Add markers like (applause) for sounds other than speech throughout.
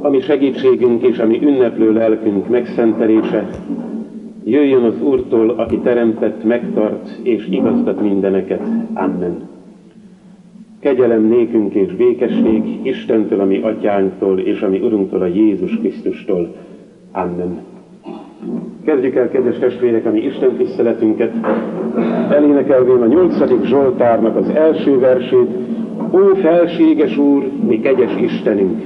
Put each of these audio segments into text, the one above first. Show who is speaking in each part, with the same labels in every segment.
Speaker 1: ami segítségünk és ami ünneplő lelkünk megszentelése, jöjjön az Úrtól, aki teremtett, megtart és igazgat mindeneket. Amen. Kegyelem nékünk és békesség Istentől, ami atyánktól és ami Urunktól, a Jézus Krisztustól. Amen. Kezdjük el, kedves testvérek, a mi Isten tiszteletünket, elénekelvén a nyolcadik Zsoltárnak az első versét, Ó felséges Úr, mi kegyes Istenünk!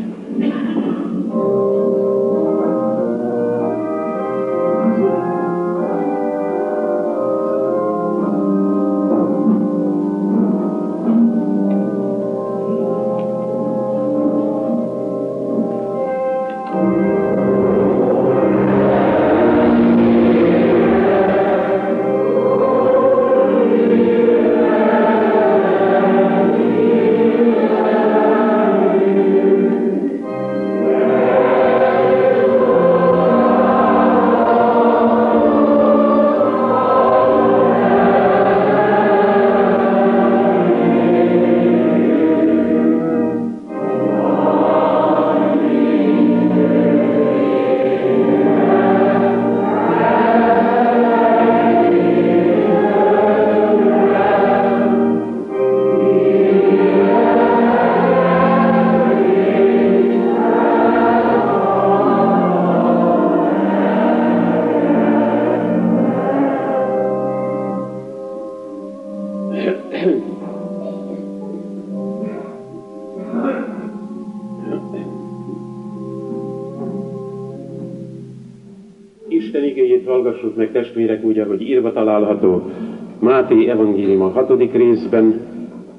Speaker 1: Testvérek úgy, ahogy írva található Máté evangélium a hatodik részben,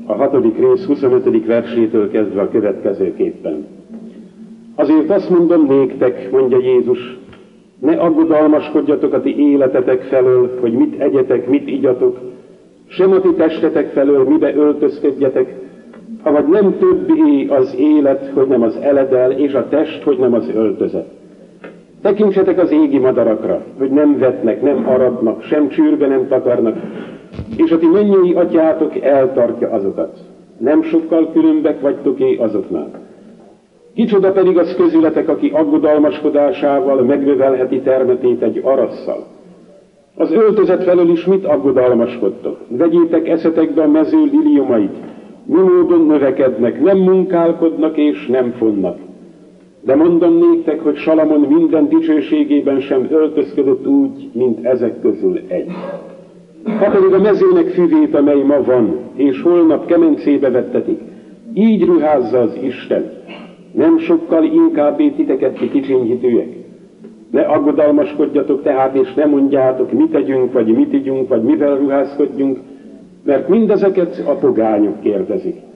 Speaker 1: a hatodik rész 25. versétől kezdve a következőképpen. Azért azt mondom néktek, mondja Jézus, ne aggodalmaskodjatok a ti életetek felől, hogy mit egyetek, mit igyatok, sem a ti testetek felől, mibe öltözködjetek, avagy nem többé az élet, hogy nem az eledel, és a test, hogy nem az öltözet. Tekintsetek az égi madarakra, hogy nem vetnek, nem aratnak, sem csűrbe nem takarnak, és a ti mennyei atyátok eltartja azokat. Nem sokkal különbek vagytok-é azoknál. Kicsoda pedig az közületek, aki aggodalmaskodásával megnövelheti termetét egy arasszal. Az öltözet felől is mit aggodalmaskodtok? Vegyétek eszetekbe a mező liliumait, mi módon növekednek, nem munkálkodnak és nem fonnak. De mondom néktek, hogy Salamon minden dicsőségében sem öltözködött úgy, mint ezek közül egy. Ha pedig a mezőnek füvét, amely ma van, és holnap kemencébe vettetik, így ruházza az Isten. Nem sokkal inkább titeket ki kicsinyhitőek. Ne aggodalmaskodjatok tehát, és ne mondjátok, mit tegyünk, vagy mit igyunk, vagy mivel ruházkodjunk, mert mindezeket a pogányok kérdezik.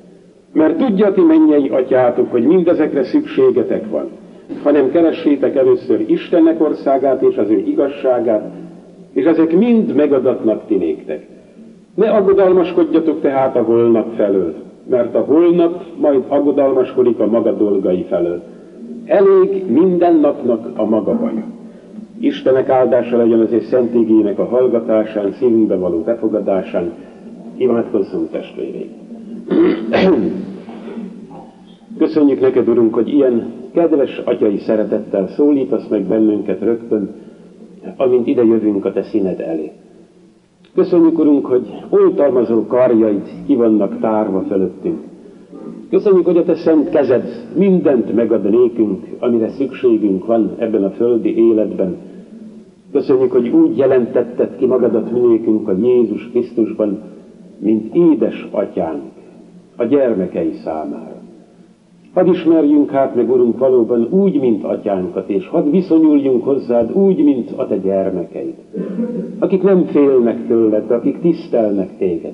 Speaker 1: Mert tudja ti mennyei atyátok, hogy mindezekre szükségetek van, hanem keressétek először Istennek országát és az ő igazságát, és ezek mind megadatnak ti néktek. Ne aggodalmaskodjatok tehát a holnap felől, mert a holnap majd aggodalmaskodik a maga dolgai felől. Elég minden napnak a maga baja. Istenek áldása legyen az és szentégének a hallgatásán, szívünkbe való befogadásán. Imádkozzunk testvéreink! Köszönjük neked, Urunk, hogy ilyen kedves atyai szeretettel szólítasz meg bennünket rögtön, amint ide jövünk a te színed elé. Köszönjük, Urunk, hogy oltalmazó karjaid ki vannak tárva fölöttünk. Köszönjük, hogy a te szent kezed mindent megad nékünk, amire szükségünk van ebben a földi életben. Köszönjük, hogy úgy jelentetted ki magadat minékünk a Jézus Krisztusban, mint édes atyánk a gyermekei számára. Hadd ismerjünk hát meg, Urunk, valóban úgy, mint atyánkat, és hadd viszonyuljunk hozzád úgy, mint a te gyermekeid, akik nem félnek tőled, akik tisztelnek téged,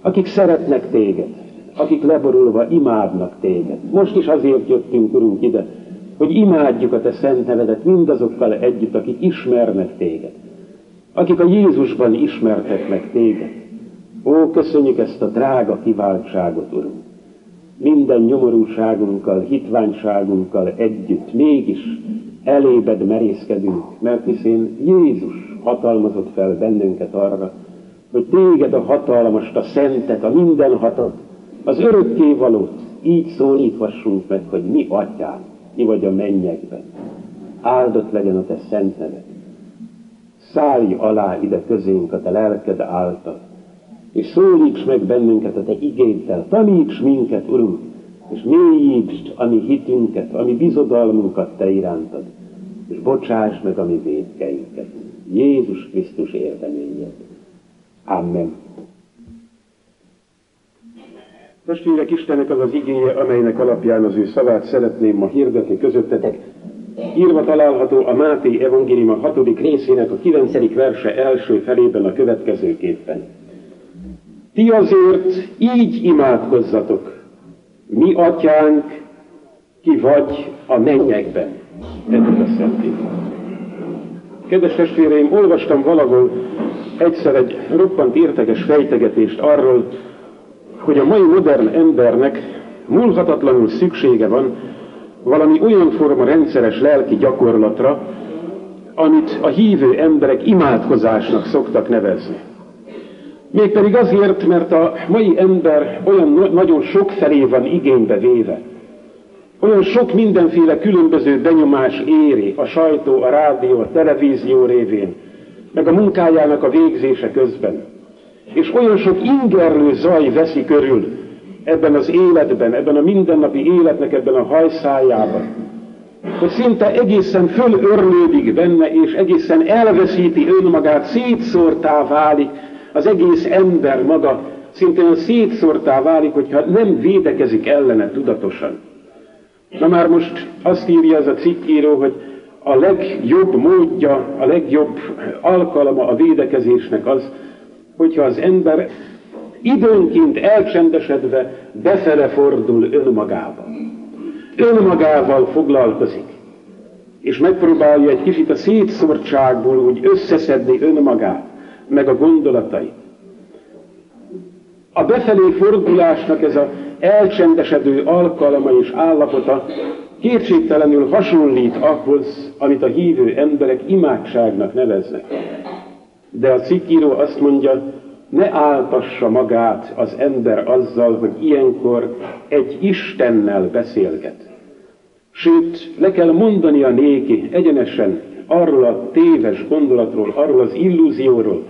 Speaker 1: akik szeretnek téged, akik leborulva imádnak téged. Most is azért jöttünk, Urunk, ide, hogy imádjuk a te szent nevedet mindazokkal együtt, akik ismernek téged, akik a Jézusban ismertek meg téged, Ó, köszönjük ezt a drága kiváltságot, Urunk! Minden nyomorúságunkkal, hitványságunkkal együtt mégis elébed merészkedünk, mert hiszen Jézus hatalmazott fel bennünket arra, hogy téged a hatalmast, a szentet, a mindenhatat, az örökkévalót így szólíthassunk meg, hogy mi atyám, mi vagy a mennyekben. Áldott legyen a te szent neved. Szállj alá ide közénk a te lelked által, és szólíts meg bennünket a te igéddel, taníts minket, Urunk, és mélyítsd a mi hitünket, a mi bizodalmunkat te irántad, és bocsáss meg a mi védkeinket. Jézus Krisztus érdeményed. Amen. Testvérek, Istennek az az igénye, amelynek alapján az ő szavát szeretném ma hirdetni közöttetek. Írva található a Máté evangélium a hatodik részének a kilencedik verse első felében a következőképpen. Ti azért így imádkozzatok, mi atyánk, ki vagy a mennyekben. Eddig a szenték. Kedves testvéreim, olvastam valahol egyszer egy roppant érteges fejtegetést arról, hogy a mai modern embernek múlhatatlanul szüksége van valami olyan forma rendszeres lelki gyakorlatra, amit a hívő emberek imádkozásnak szoktak nevezni. Mégpedig azért, mert a mai ember olyan nagyon sok felé van igénybe véve. Olyan sok mindenféle különböző benyomás éri a sajtó, a rádió, a televízió révén, meg a munkájának a végzése közben. És olyan sok ingerlő zaj veszi körül ebben az életben, ebben a mindennapi életnek, ebben a hajszájában, hogy szinte egészen fölörlődik benne, és egészen elveszíti önmagát, szétszórtá válik, az egész ember maga szintén szétszórtá válik, hogyha nem védekezik ellene tudatosan. Na már most azt írja ez a cikkíró, hogy a legjobb módja, a legjobb alkalma a védekezésnek az, hogyha az ember időnként elcsendesedve befele fordul önmagába. Önmagával foglalkozik, és megpróbálja egy kicsit a szétszórtságból úgy összeszedni önmagát meg a gondolatai. A befelé fordulásnak ez az elcsendesedő alkalma és állapota kétségtelenül hasonlít ahhoz, amit a hívő emberek imádságnak neveznek. De a cikkíró azt mondja, ne áltassa magát az ember azzal, hogy ilyenkor egy Istennel beszélget. Sőt, le kell mondania néki egyenesen arról a téves gondolatról, arról az illúzióról,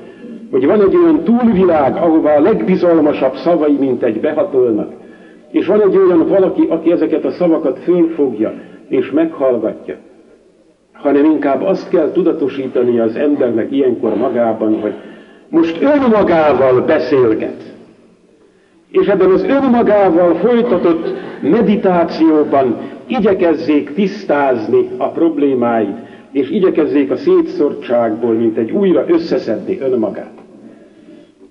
Speaker 1: hogy van egy olyan túlvilág, ahová a legbizalmasabb szavai, mint egy behatolnak, és van egy olyan valaki, aki ezeket a szavakat fölfogja és meghallgatja, hanem inkább azt kell tudatosítani az embernek ilyenkor magában, hogy most önmagával beszélget. És ebben az önmagával folytatott meditációban igyekezzék tisztázni a problémáit, és igyekezzék a szétszortságból, mint egy újra összeszedni önmagát.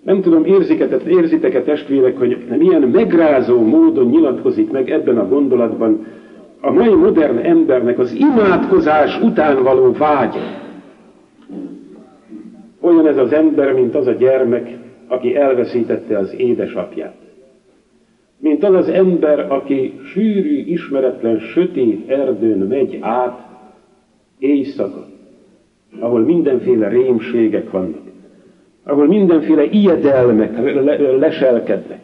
Speaker 1: Nem tudom, érzitek-e testvérek, hogy milyen megrázó módon nyilatkozik meg ebben a gondolatban a mai modern embernek az imádkozás után való vágy. Olyan ez az ember, mint az a gyermek, aki elveszítette az édesapját. Mint az az ember, aki sűrű, ismeretlen, sötét erdőn megy át éjszaka, ahol mindenféle rémségek vannak ahol mindenféle ijedelmek leselkednek.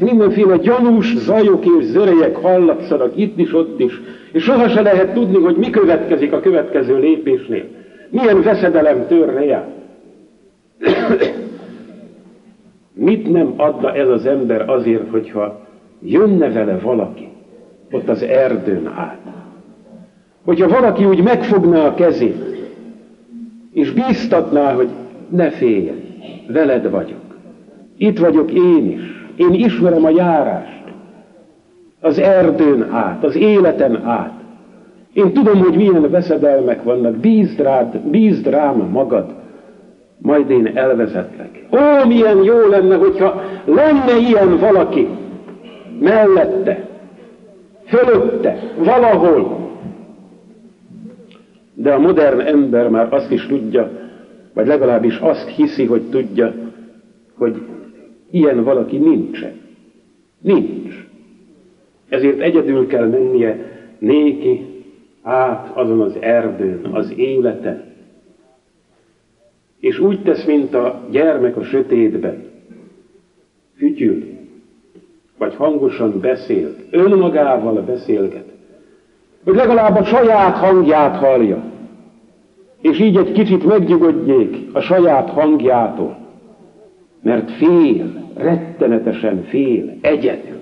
Speaker 1: Mindenféle gyanús zajok és zörejek hallatszanak itt is, ott is, és soha se lehet tudni, hogy mi következik a következő lépésnél. Milyen veszedelem törne el. Mit nem adna ez az ember azért, hogyha jönne vele valaki ott az erdőn át? Hogyha valaki úgy megfogná a kezét, és bíztatná, hogy ne félj, veled vagyok. Itt vagyok én is. Én ismerem a járást. Az erdőn át, az életen át. Én tudom, hogy milyen veszedelmek vannak. Bízd, rád, bízd rám magad, majd én elvezetlek. Ó, milyen jó lenne, hogyha lenne ilyen valaki mellette, fölötte, valahol. De a modern ember már azt is tudja, vagy legalábbis azt hiszi, hogy tudja, hogy ilyen valaki nincsen. Nincs. Ezért egyedül kell mennie néki át azon az erdőn, az életen. És úgy tesz, mint a gyermek a sötétben. Fütyül. vagy hangosan beszél, önmagával beszélget, hogy legalább a saját hangját hallja, és így egy kicsit megnyugodjék a saját hangjától, mert fél, rettenetesen fél, egyedül.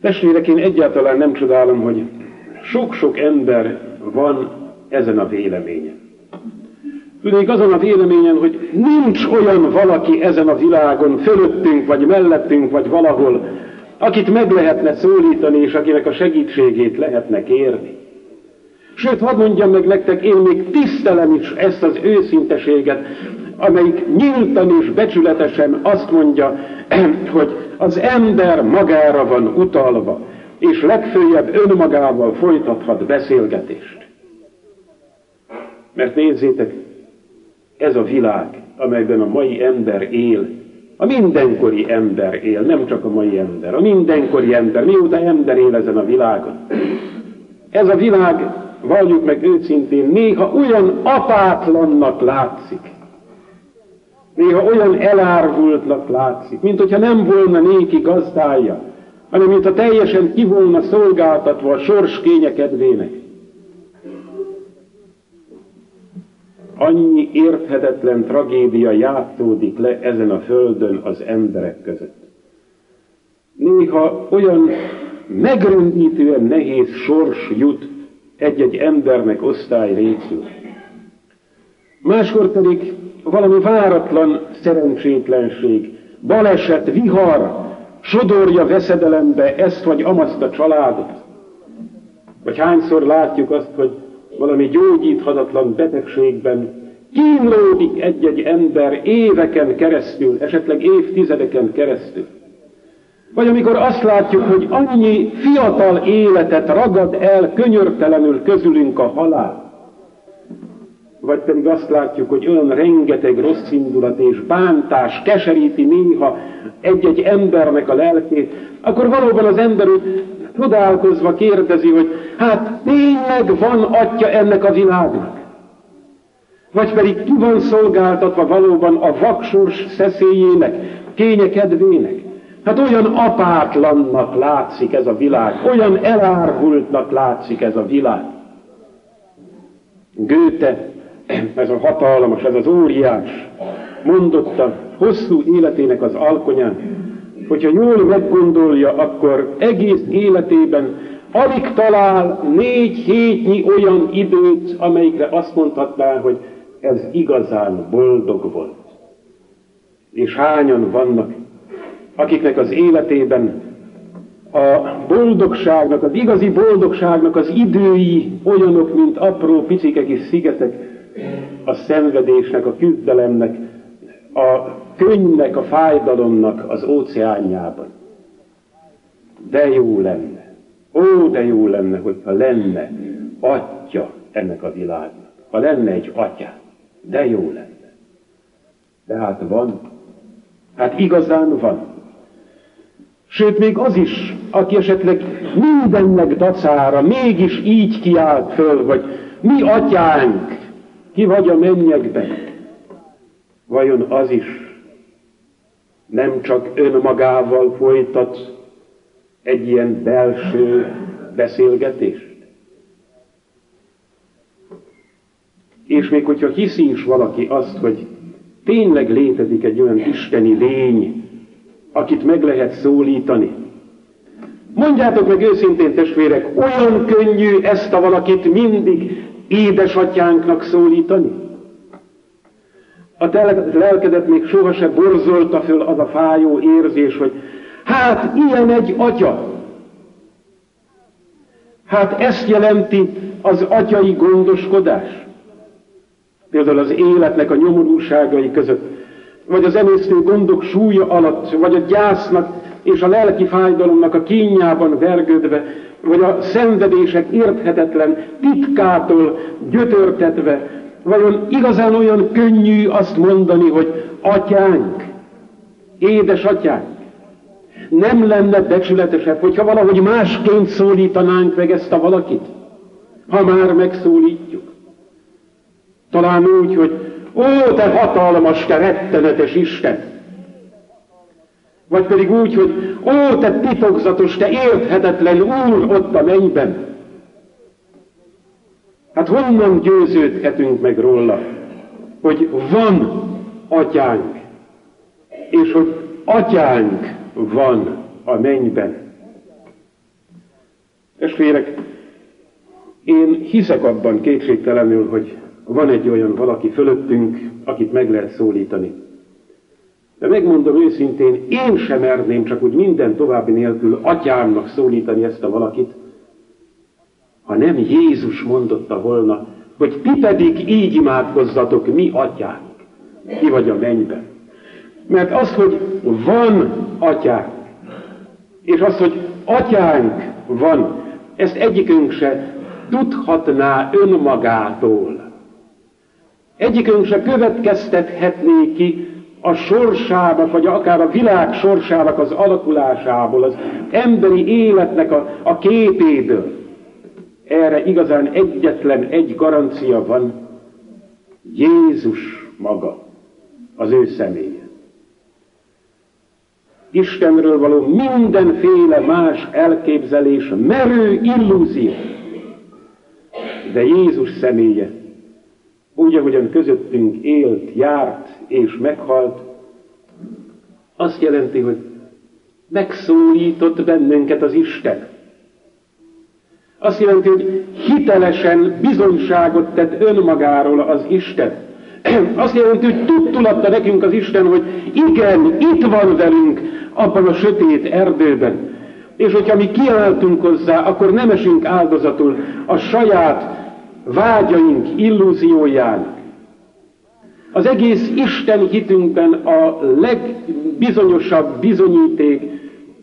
Speaker 1: Testvérek, én egyáltalán nem csodálom, hogy sok-sok ember van ezen a véleményen. Tudnék azon a véleményen, hogy nincs olyan valaki ezen a világon, fölöttünk, vagy mellettünk, vagy valahol, akit meg lehetne szólítani, és akinek a segítségét lehetne kérni. Sőt, hadd mondjam meg nektek, én még tisztelem is ezt az őszinteséget, amelyik nyíltan és becsületesen azt mondja, (clears throat) hogy az ember magára van utalva, és legfőjebb önmagával folytathat beszélgetést. Mert nézzétek, ez a világ, amelyben a mai ember él, a mindenkori ember él, nem csak a mai ember, a mindenkori ember, mióta ember él ezen a világon. Ez a világ, valljuk meg őszintén, néha olyan apátlannak látszik, néha olyan elárvultnak látszik, mint hogyha nem volna néki gazdája, hanem mint teljesen ki volna szolgáltatva a sors kényekedvének. Annyi érthetetlen tragédia játszódik le ezen a földön az emberek között. Néha olyan megrendítően nehéz sors jut egy-egy embernek osztály részül. Máskor pedig valami váratlan szerencsétlenség, baleset, vihar sodorja veszedelembe ezt vagy amazt a családot. Vagy hányszor látjuk azt, hogy valami gyógyíthatatlan betegségben kínlódik egy-egy ember éveken keresztül, esetleg évtizedeken keresztül. Vagy amikor azt látjuk, hogy annyi fiatal életet ragad el könyörtelenül közülünk a halál. Vagy pedig azt látjuk, hogy olyan rengeteg rossz indulat és bántás keseríti néha egy-egy embernek a lelkét, akkor valóban az ember csodálkozva kérdezi, hogy hát tényleg van atya ennek a világnak? Vagy pedig ki van szolgáltatva valóban a vaksors szeszélyének, kényekedvének? Hát olyan apátlannak látszik ez a világ, olyan elárvultnak látszik ez a világ. Goethe, ez a hatalmas, ez az óriás, mondotta hosszú életének az alkonyán, hogyha jól meggondolja, akkor egész életében alig talál négy hétnyi olyan időt, amelyikre azt mondhatná, hogy ez igazán boldog volt. És hányan vannak, akiknek az életében a boldogságnak, az igazi boldogságnak az idői olyanok, mint apró picike kis szigetek, a szenvedésnek, a küzdelemnek, a könnynek, a fájdalomnak az óceánjában. De jó lenne, ó, de jó lenne, hogyha lenne atya ennek a világnak. Ha lenne egy atya, de jó lenne. De hát van, hát igazán van. Sőt, még az is, aki esetleg mindennek dacára mégis így kiált föl, hogy mi atyánk, ki vagy a mennyekben, vajon az is nem csak önmagával folytat egy ilyen belső beszélgetést? És még hogyha hiszi is valaki azt, hogy tényleg létezik egy olyan isteni lény, akit meg lehet szólítani. Mondjátok meg őszintén, testvérek, olyan könnyű ezt a valakit mindig édesatyánknak szólítani? A lelkedet még sohasem borzolta föl az a fájó érzés, hogy hát ilyen egy atya. Hát ezt jelenti az atyai gondoskodás. Például az életnek a nyomorúságai között, vagy az emésztő gondok súlya alatt, vagy a gyásznak és a lelki fájdalomnak a kínjában vergődve, vagy a szenvedések érthetetlen titkától gyötörtetve, vajon igazán olyan könnyű azt mondani, hogy atyánk, édesatyánk? Nem lenne becsületesebb, hogyha valahogy másként szólítanánk meg ezt a valakit, ha már megszólítjuk. Talán úgy, hogy ó, te hatalmas, te rettenetes Isten! Vagy pedig úgy, hogy ó, te titokzatos, te érthetetlen Úr ott a mennyben. Hát honnan győződhetünk meg róla, hogy van atyánk, és hogy atyánk van a mennyben. Testvérek, én hiszek abban kétségtelenül, hogy van egy olyan valaki fölöttünk, akit meg lehet szólítani. De megmondom őszintén, én sem merném csak úgy minden további nélkül atyámnak szólítani ezt a valakit, ha nem Jézus mondotta volna, hogy ti pedig így imádkozzatok, mi atyánk, ki vagy a mennyben. Mert az, hogy van atyánk, és az, hogy atyánk van, ezt egyikünk se tudhatná önmagától. Egyikünk se következtethetné ki a sorsának, vagy akár a világ sorsának az alakulásából, az emberi életnek a, a képéből. Erre igazán egyetlen egy garancia van, Jézus maga, az ő személye. Istenről való mindenféle más elképzelés, merő illúzió. De Jézus személye, úgy, ahogyan közöttünk élt, járt és meghalt, azt jelenti, hogy megszólított bennünket az Isten. Azt jelenti, hogy hitelesen bizonyságot tett önmagáról az Isten. (clears throat) Azt jelenti, hogy tudtulatta nekünk az Isten, hogy igen, itt van velünk abban a sötét erdőben. És hogyha mi kiálltunk hozzá, akkor nem esünk áldozatul a saját vágyaink illúziójának. Az egész Isten hitünkben a legbizonyosabb bizonyíték,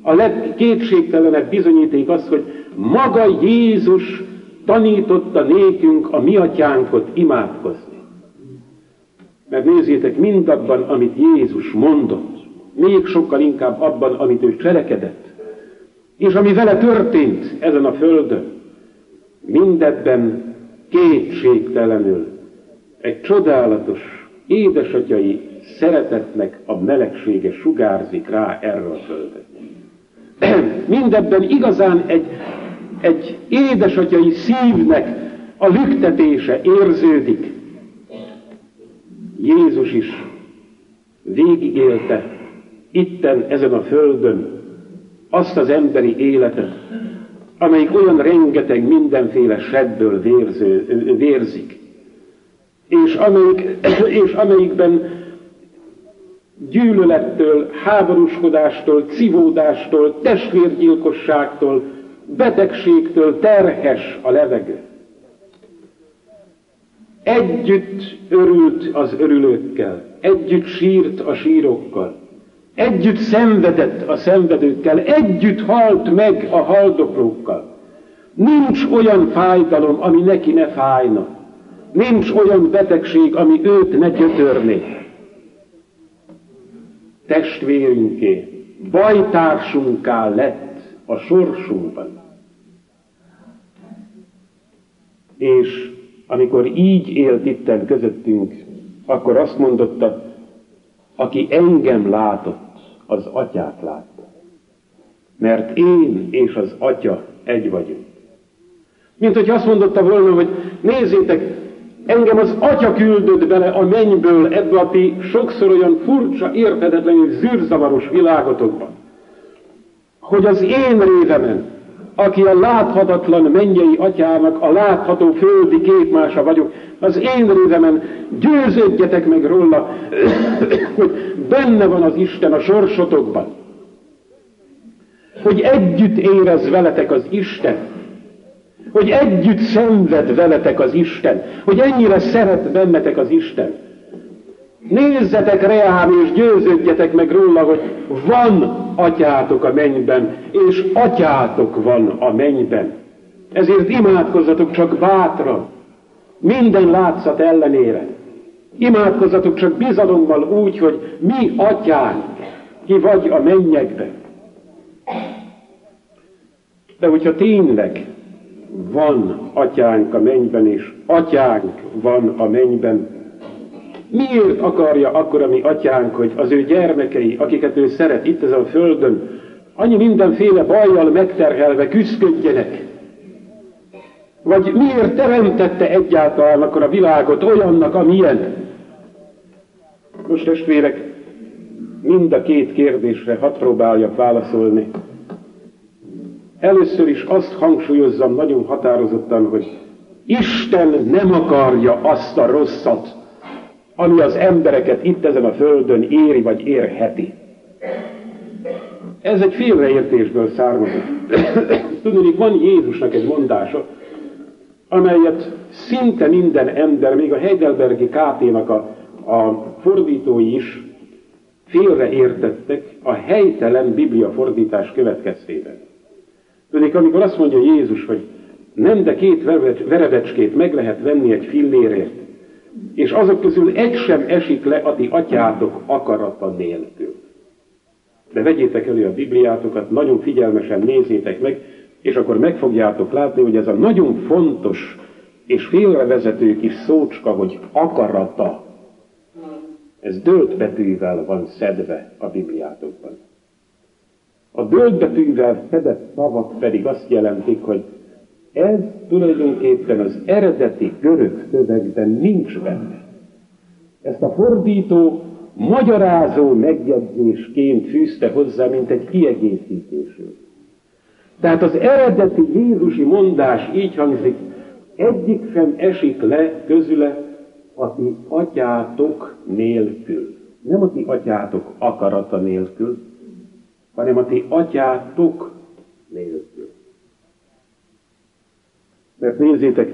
Speaker 1: a legkétségtelenebb bizonyíték az, hogy maga Jézus tanította nékünk a mi atyánkot imádkozni. Mert nézzétek, mindabban, amit Jézus mondott, még sokkal inkább abban, amit ő cselekedett, és ami vele történt ezen a földön, mindebben kétségtelenül egy csodálatos, édesatyai szeretetnek a melegsége sugárzik rá erre a földre. (clears throat) Mindebben igazán egy, egy édesatyai szívnek a lüktetése érződik. Jézus is végigélte itten ezen a földön azt az emberi életet, amelyik olyan rengeteg mindenféle sebből vérző, vérzik, és, amelyik, (clears throat) és amelyikben gyűlölettől, háborúskodástól, civódástól, testvérgyilkosságtól, betegségtől terhes a levegő. Együtt örült az örülőkkel, együtt sírt a sírokkal, együtt szenvedett a szenvedőkkel, együtt halt meg a haldoklókkal. Nincs olyan fájdalom, ami neki ne fájna. Nincs olyan betegség, ami őt ne gyötörné. Testvérünké, bajtársunká lett a sorsunkban. És amikor így élt itten közöttünk, akkor azt mondotta, aki engem látott, az atyát látta. Mert én és az atya egy vagyunk. Mint hogy azt mondotta volna, hogy nézzétek, engem az atya küldött bele a mennyből ebbe a ti sokszor olyan furcsa, érthetetlenül zűrzavaros világotokban, hogy az én révemen, aki a láthatatlan mennyei atyának a látható földi képmása vagyok, az én révemen győződjetek meg róla, (coughs) hogy benne van az Isten a sorsotokban. Hogy együtt érez veletek az Isten. Hogy együtt szenved veletek az Isten. Hogy ennyire szeret bennetek az Isten. Nézzetek reám, és győződjetek meg róla, hogy van atyátok a mennyben, és atyátok van a mennyben. Ezért imádkozzatok csak bátran, minden látszat ellenére. Imádkozzatok csak bizalommal úgy, hogy mi atyánk, ki vagy a mennyekben. De hogyha tényleg van atyánk a mennyben, és atyánk van a mennyben, Miért akarja akkor a mi atyánk, hogy az ő gyermekei, akiket ő szeret itt ezen a földön, annyi mindenféle bajjal megterhelve küzdködjenek? Vagy miért teremtette egyáltalán akkor a világot olyannak, amilyen? Most testvérek, mind a két kérdésre hadd próbáljak válaszolni. Először is azt hangsúlyozzam nagyon határozottan, hogy Isten nem akarja azt a rosszat, ami az embereket itt ezen a földön éri vagy érheti. Ez egy félreértésből származik. (coughs) Tudni, van Jézusnak egy mondása, amelyet szinte minden ember, még a Heidelbergi KT-nak a, a fordítói is félreértettek a helytelen Biblia fordítás következtében. Tudnék, amikor azt mondja Jézus, hogy nem, de két verebecskét meg lehet venni egy fillérért, és azok közül egy sem esik le a ti atyátok akarata nélkül. De vegyétek elő a Bibliátokat, nagyon figyelmesen nézzétek meg, és akkor meg fogjátok látni, hogy ez a nagyon fontos és félrevezető kis szócska, hogy akarata, ez dölt betűvel van szedve a Bibliátokban. A dölt betűvel szedett szavak pedig azt jelentik, hogy ez tulajdonképpen az eredeti görög szövegben nincs benne. Ezt a fordító magyarázó megjegyzésként fűzte hozzá, mint egy kiegészítésről. Tehát az eredeti Jézusi mondás így hangzik, egyik sem esik le közüle a ti atyátok nélkül. Nem a ti atyátok akarata nélkül, hanem a ti atyátok nélkül. Mert nézzétek,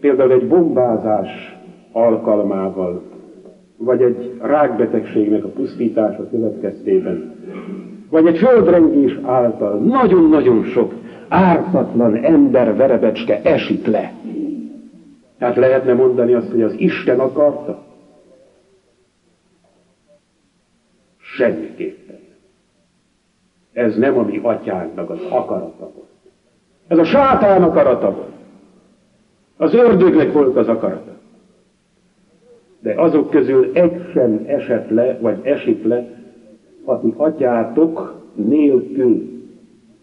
Speaker 1: például egy bombázás alkalmával, vagy egy rákbetegségnek a pusztítása következtében, vagy egy földrengés által nagyon-nagyon sok ártatlan ember verebecske esik le. Tehát lehetne mondani azt, hogy az Isten akarta? Semmiképpen. Ez nem a mi atyánknak az akarata volt. Ez a sátán akarata volt. Az ördögnek volt az akarata. De azok közül egy sem esett le, vagy esik le, a ti atyátok nélkül.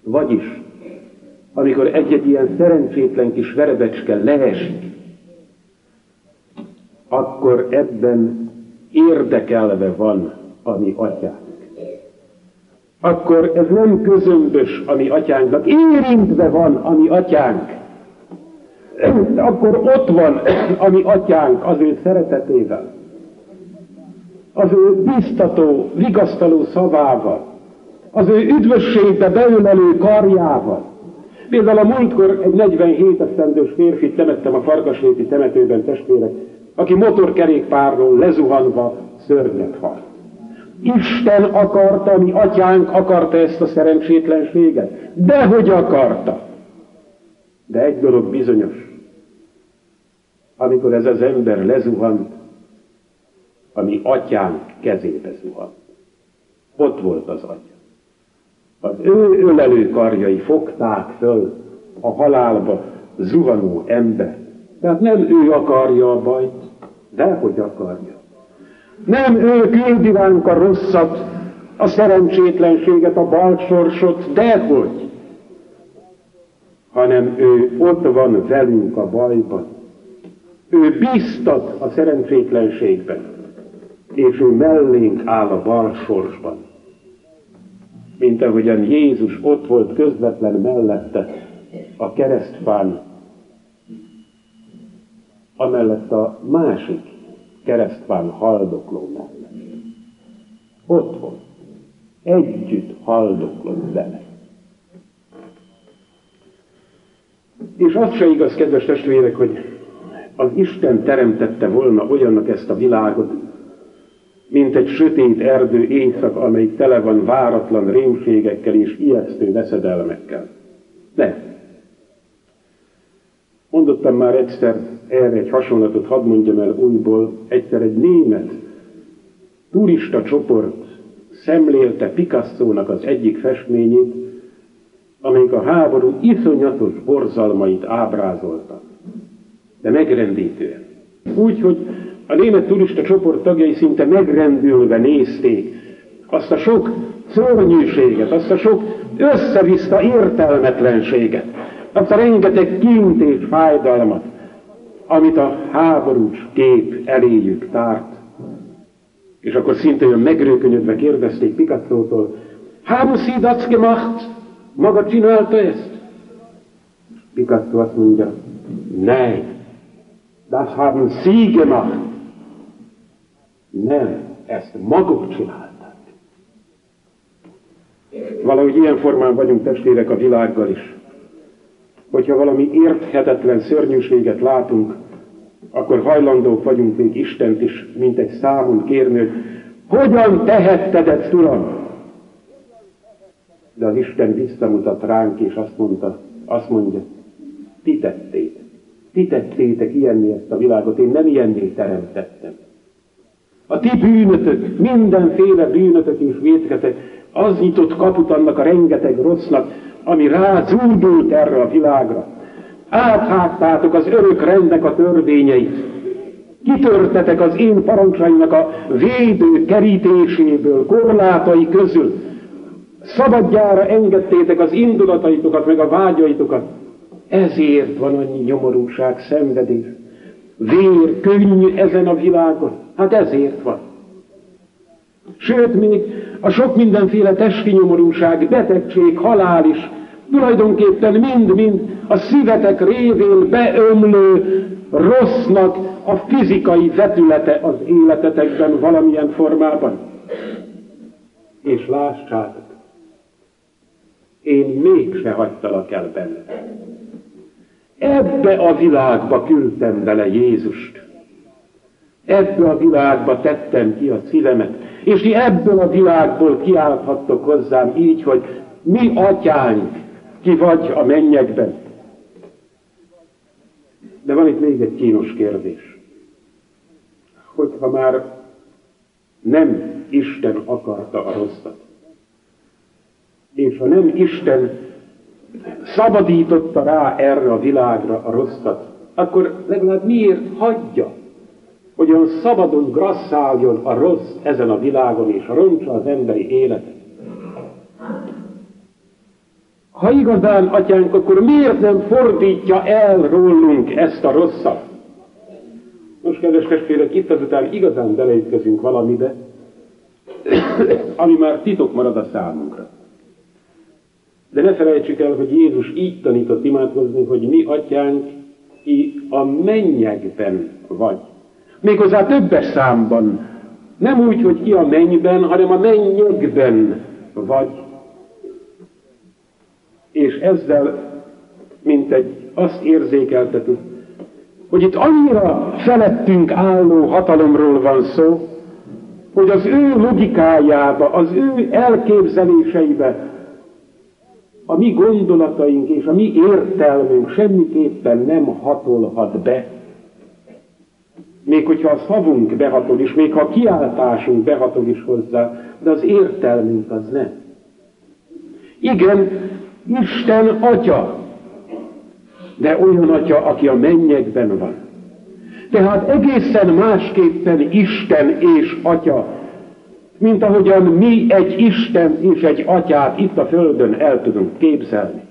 Speaker 1: Vagyis, amikor egy-egy ilyen szerencsétlen kis verebecske leesik, akkor ebben érdekelve van a mi atyánk akkor ez nem közömbös a mi atyánknak, érintve van a mi atyánk. Akkor ott van a mi atyánk az ő szeretetével, az ő biztató, vigasztaló szavával, az ő üdvösségbe beölelő karjával. Például a múltkor egy 47 esztendős férfit temettem a Farkasréti temetőben testvérek, aki motorkerékpárról lezuhanva szörnyet halt. Isten akarta, mi atyánk akarta ezt a szerencsétlenséget. Dehogy akarta. De egy dolog bizonyos. Amikor ez az ember lezuhant, ami atyánk kezébe zuhant. Ott volt az atya. Az ő ölelő karjai fogták föl a halálba zuhanó ember. Tehát nem ő akarja a bajt, de hogy akarja. Nem ő küldi ránk a rosszat, a szerencsétlenséget, a balsorsot, dehogy, hanem ő ott van velünk a bajban. Ő biztat a szerencsétlenségben, és ő mellénk áll a balsorsban. Mint ahogyan Jézus ott volt közvetlen mellette a keresztfán, amellett a másik keresztván haldokló mellett. Ott volt. Együtt haldoklott vele. És az se igaz, kedves testvérek, hogy az Isten teremtette volna olyannak ezt a világot, mint egy sötét erdő éjszak, amelyik tele van váratlan rémségekkel és ijesztő veszedelmekkel. Nem. Mondottam már egyszer, erre egy hasonlatot hadd mondjam el újból, egyszer egy német turista csoport szemlélte Picasso-nak az egyik festményét, amelyik a háború iszonyatos borzalmait ábrázolta, de megrendítően. Úgy, hogy A német turista csoport tagjai szinte megrendülve nézték azt a sok szörnyűséget, azt a sok összeviszta értelmetlenséget, azt a rengeteg kint és fájdalmat, amit a háborús kép eléjük tárt. És akkor szinte olyan megrőkönyödve kérdezték Picasso-tól, Haben Sie? Maga csinálta ezt? Picasso azt mondja, Nein, das haben Sie gemacht. Nem, ezt maguk csinálták. Valahogy ilyen formán vagyunk testvérek a világgal is. Hogyha valami érthetetlen szörnyűséget látunk, akkor hajlandók vagyunk még Istent is, mint egy számon kérni, hogy hogyan tehetted ezt, Uram? De az Isten visszamutat ránk, és azt mondta, azt mondja, ti tettétek. Ti tettétek ilyenni ezt a világot, én nem ilyenné teremtettem. A ti bűnötök, mindenféle bűnötök és vétketek, az nyitott kaput annak a rengeteg rossznak, ami rázúdult erre a világra. Áthágtátok az örök rendnek a törvényeit. Kitörtetek az én parancsainak a védő kerítéséből, korlátai közül. Szabadjára engedtétek az indulataitokat, meg a vágyaitokat. Ezért van annyi nyomorúság, szenvedés. Vér, könnyű ezen a világon. Hát ezért van. Sőt, még a sok mindenféle testi nyomorúság, betegség, halál is tulajdonképpen mind-mind a szívetek révén beömlő rossznak a fizikai vetülete az életetekben valamilyen formában. És lássátok, én mégse hagytalak el benne. Ebbe a világba küldtem bele Jézust. Ebbe a világba tettem ki a szívemet. És ti ebből a világból kiállhattok hozzám így, hogy mi atyánk, ki vagy a mennyekben. De van itt még egy kínos kérdés. Hogyha már nem Isten akarta a rosszat, és ha nem Isten szabadította rá erre a világra a rosszat, akkor legalább miért hagyja, hogy olyan szabadon grasszáljon a rossz ezen a világon, és roncsa az emberi életet? Ha igazán, atyánk, akkor miért nem fordítja el rólunk ezt a rosszat? Most, kedves testvérek, itt azután igazán beleütközünk valamibe, ami már titok marad a számunkra. De ne felejtsük el, hogy Jézus így tanított imádkozni, hogy mi atyánk, ki a mennyekben vagy. Méghozzá többes számban. Nem úgy, hogy ki a mennyben, hanem a mennyekben vagy és ezzel mint egy azt érzékeltető, hogy itt annyira felettünk álló hatalomról van szó, hogy az ő logikájába, az ő elképzeléseibe a mi gondolataink és a mi értelmünk semmiképpen nem hatolhat be. Még hogyha a szavunk behatol is, még ha a kiáltásunk behatol is hozzá, de az értelmünk az nem. Igen, Isten atya, de olyan atya, aki a mennyekben van. Tehát egészen másképpen Isten és atya, mint ahogyan mi egy Isten és egy atyát itt a Földön el tudunk képzelni.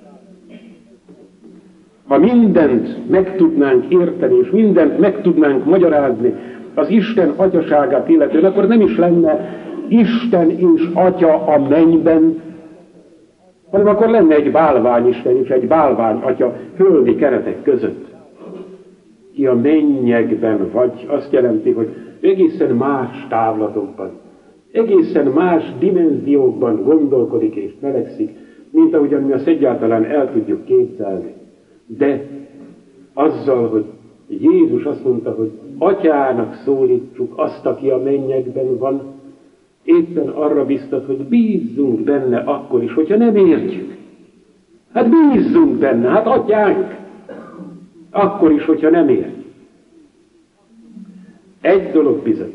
Speaker 1: Ha mindent meg tudnánk érteni, és mindent meg tudnánk magyarázni az Isten atyaságát illetően, akkor nem is lenne Isten és Atya a mennyben, hanem akkor lenne egy bálványisten és egy bálvány atya földi keretek között. Ki a mennyekben vagy, azt jelenti, hogy egészen más távlatokban, egészen más dimenziókban gondolkodik és melegszik, mint ahogyan mi azt egyáltalán el tudjuk képzelni. De azzal, hogy Jézus azt mondta, hogy atyának szólítsuk azt, aki a mennyekben van, éppen arra biztat, hogy bízzunk benne akkor is, hogyha nem értjük. Hát bízzunk benne, hát atyánk, akkor is, hogyha nem értjük. Egy dolog bizony.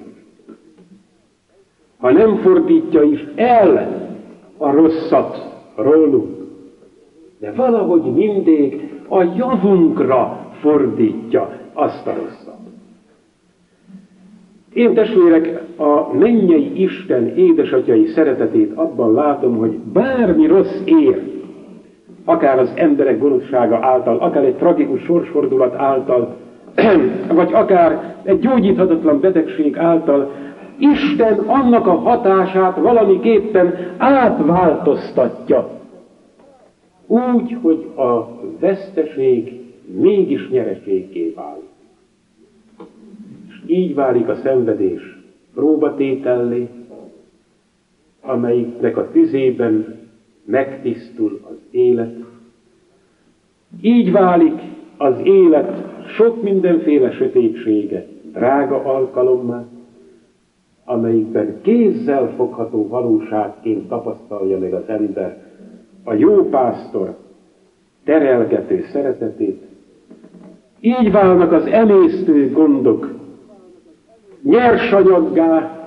Speaker 1: Ha nem fordítja is el a rosszat rólunk, de valahogy mindig a javunkra fordítja azt a rosszat. Én testvérek, a mennyei Isten édesatyai szeretetét abban látom, hogy bármi rossz ér, akár az emberek gonoszsága által, akár egy tragikus sorsfordulat által, (clears throat) vagy akár egy gyógyíthatatlan betegség által, Isten annak a hatását valamiképpen átváltoztatja. Úgy, hogy a veszteség mégis nyereségké válik. Így válik a szenvedés próbatétellé, amelyiknek a tüzében megtisztul az élet. Így válik az élet sok mindenféle sötétsége drága alkalommá, amelyikben kézzel fogható valóságként tapasztalja meg az ember a jó pásztor terelgető szeretetét. Így válnak az emésztő gondok nyersanyaggá,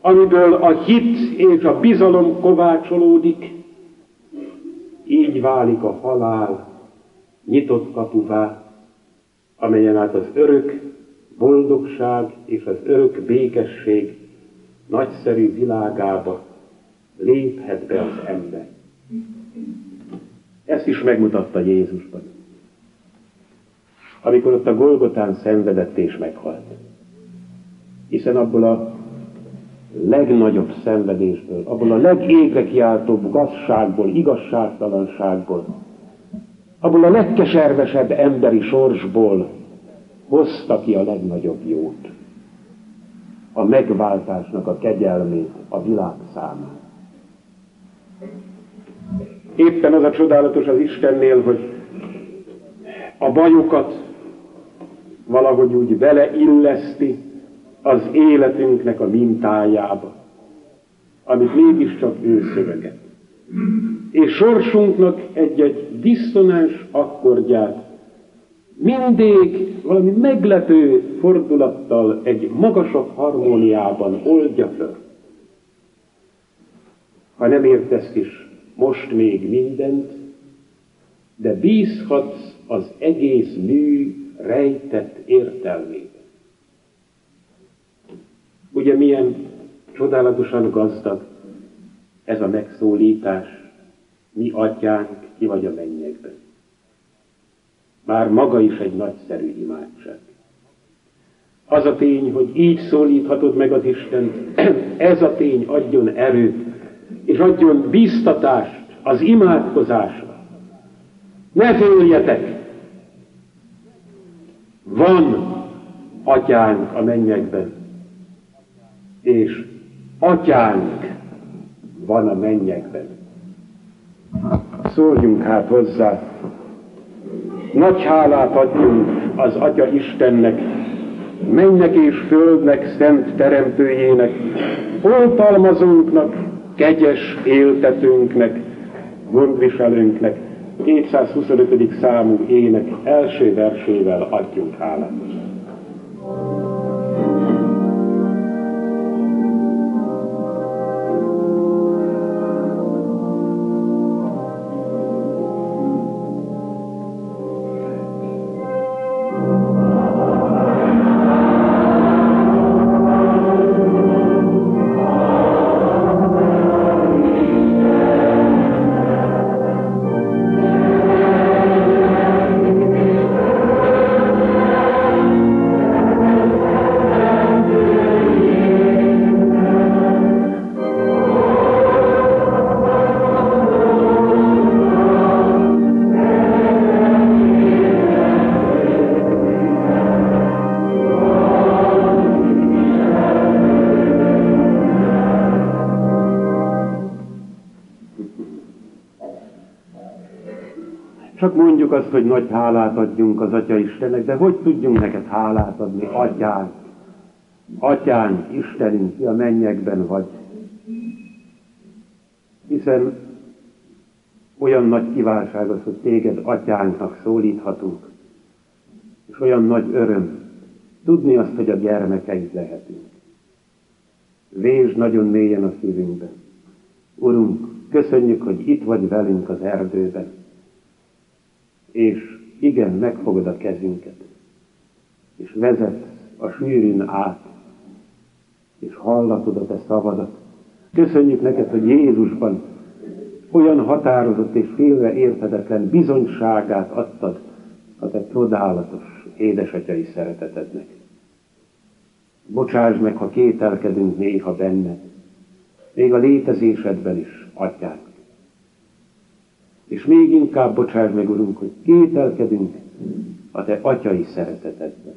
Speaker 1: amiből a hit és a bizalom kovácsolódik, így válik a halál nyitott kapuvá, amelyen át az örök boldogság és az örök békesség nagyszerű világába léphet be az ember. Ezt is megmutatta Jézusban. Amikor ott a Golgotán szenvedett és meghalt. Hiszen abból a legnagyobb szenvedésből, abból a legégre kiáltóbb gazságból, igazságtalanságból, abból a legkeservesebb emberi sorsból hozta ki a legnagyobb jót, a megváltásnak a kegyelmét a világ számára. Éppen az a csodálatos az Istennél, hogy a bajokat valahogy úgy beleilleszti az életünknek a mintájába, amit mégiscsak ő szöveget. És sorsunknak egy-egy diszonáns akkordját mindig valami meglepő fordulattal egy magasabb harmóniában oldja föl. Ha nem értesz is most még mindent, de bízhatsz az egész mű rejtett értelmében. Ugye milyen csodálatosan gazdag ez a megszólítás, mi atyánk, ki vagy a mennyekben. Már maga is egy nagyszerű imádság. Az a tény, hogy így szólíthatod meg az Istent, (clears throat) ez a tény adjon erőt, és adjon bíztatást az imádkozásra. Ne féljetek! Van atyánk a mennyekben, és atyánk van a mennyekben. Szóljunk hát hozzá, nagy hálát adjunk az Atya Istennek, mennek és földnek szent teremtőjének, oltalmazónknak, kegyes éltetőnknek, gondviselőnknek, 225. számú ének első versével adjunk hálát. Hogy nagy hálát adjunk az Atya Istennek, de hogy tudjunk neked hálát adni, Atyánk? Atyánk, Istenünk, ki a mennyekben vagy. Hiszen olyan nagy kiválság az, hogy téged atyánknak szólíthatunk, és olyan nagy öröm tudni azt, hogy a gyermekeid lehetünk. Vésd nagyon mélyen a szívünkben. Urunk, köszönjük, hogy itt vagy velünk az erdőben és igen, megfogod a kezünket, és vezet a sűrűn át és hallatod a te szavadat. Köszönjük neked, hogy Jézusban olyan határozott és félre érthetetlen bizonyságát adtad a te csodálatos édesatyai szeretetednek. Bocsáss meg, ha kételkedünk néha benned, még a létezésedben is, atyánk. És még inkább bocsáss meg, Urunk, hogy kételkedünk a Te atyai szeretetedben.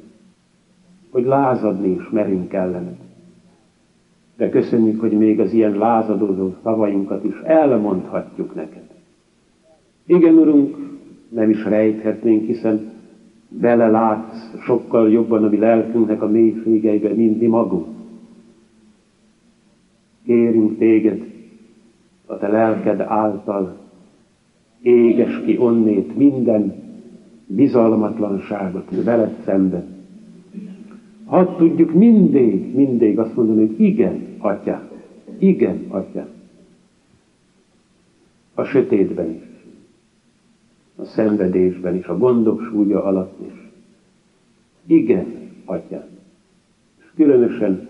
Speaker 1: Hogy lázadni is merünk ellened. De köszönjük, hogy még az ilyen lázadozó szavainkat is elmondhatjuk neked. Igen, Urunk, nem is rejthetnénk, hiszen belelátsz sokkal jobban a mi lelkünknek a mélységeibe, mint mi magunk. Kérünk téged a te lelked által, éges ki onnét minden bizalmatlanságot veled szemben. Hadd tudjuk mindig, mindig azt mondani, hogy igen, Atya, igen, Atya. A sötétben is, a szenvedésben is, a gondok súlya alatt is. Igen, Atya. És különösen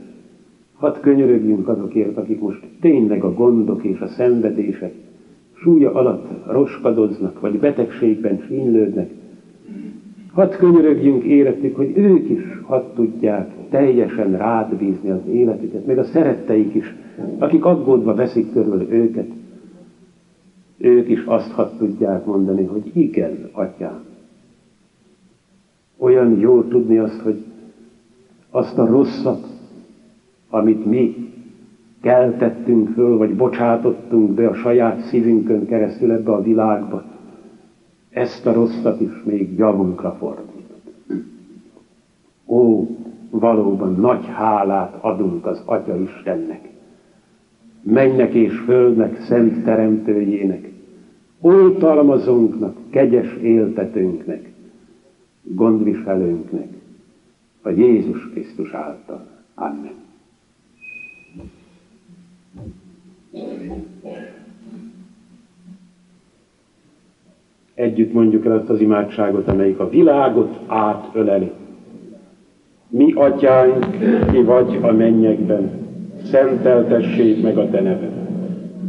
Speaker 1: hadd könyörögjünk azokért, akik most tényleg a gondok és a szenvedések súlya alatt roskadoznak, vagy betegségben sínylődnek, Hadd könyörögjünk érettük, hogy ők is hadd tudják teljesen rád bízni az életüket, meg a szeretteik is, akik aggódva veszik körül őket. Ők is azt hadd tudják mondani, hogy igen, atyám. Olyan jó tudni azt, hogy azt a rosszat, amit mi keltettünk föl, vagy bocsátottunk be a saját szívünkön keresztül ebbe a világba, ezt a rosszat is még javunkra fordított. Ó, valóban nagy hálát adunk az Atya Istennek, mennek és földnek, szent teremtőjének, oltalmazónknak, kegyes éltetőnknek, gondviselőnknek, a Jézus Krisztus által. Amen. Együtt mondjuk el azt az imádságot, amelyik a világot átöleli. Mi atyánk, ki vagy a mennyekben, szenteltessék meg a te neved.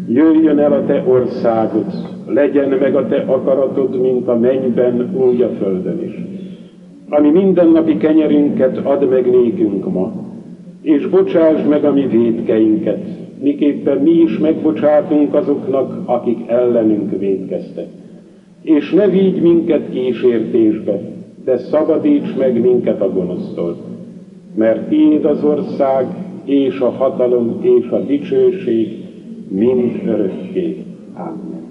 Speaker 1: Jöjjön el a te országod, legyen meg a te akaratod, mint a mennyben, úgy a földön is. Ami mindennapi kenyerünket ad meg nékünk ma, és bocsáss meg a mi védkeinket, miképpen mi is megbocsátunk azoknak, akik ellenünk védkeztek és ne vigy minket kísértésbe, de szabadíts meg minket a gonosztól. Mert Tiéd az ország, és a hatalom, és a dicsőség mind örökké. Amen.